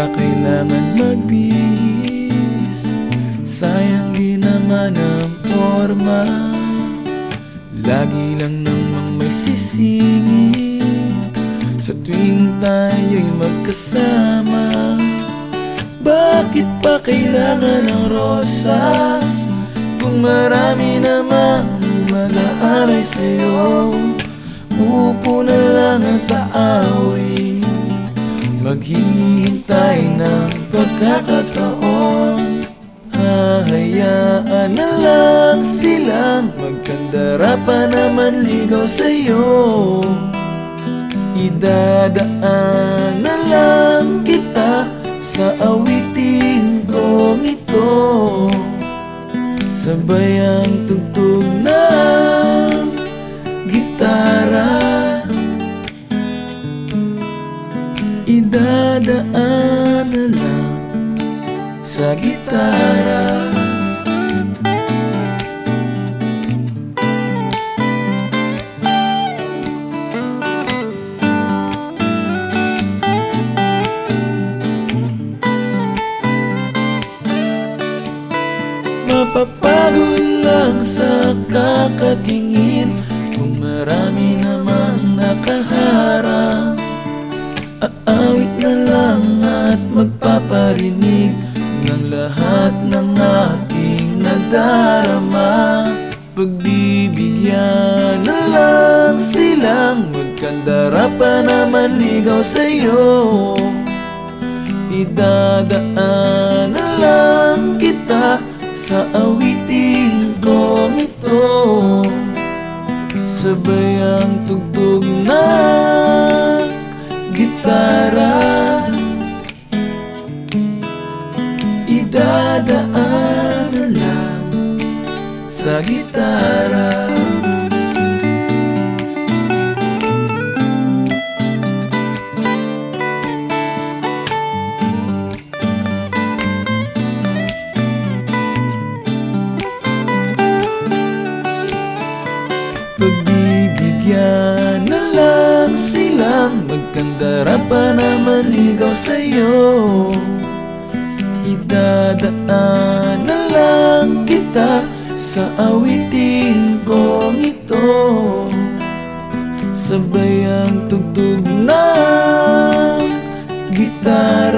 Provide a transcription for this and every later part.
pa kailangan magbihis. Sayang di naman ang forma Lagi lang namang may sisingit. Sa tuwing tayo'y magkasama Bakit pa kailangan ng rosas? Kung marami namang mag-aaray sa'yo Upo na lang at aawit Maghihintay ng pagkakataon Hahayaan na lang silang Magkandara pa naman ligaw sa'yo. Idadaan na lang kita Sa awitin kong ito. Sabay ang tugtog ng gitara. Idadaan sa gitara. Mapapagod lang sa kakatingin Kung marami namang nakaharang Aawit na lang at magpaparinig lahat ng aking nadarama. Pagbibigyan na lang silang Magkandara pa naman ligaw sa'yo. Idadaan na lang kita sa awitin kong ito. Sabay ang tugtog sa gitara Pagbibigyan na lang silang Magkandara pa naman ligaw sa'yo Idadaan na lang kita Sa awitin kong ito Sabay ang tugtog ng gitara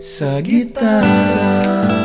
Sa gitara.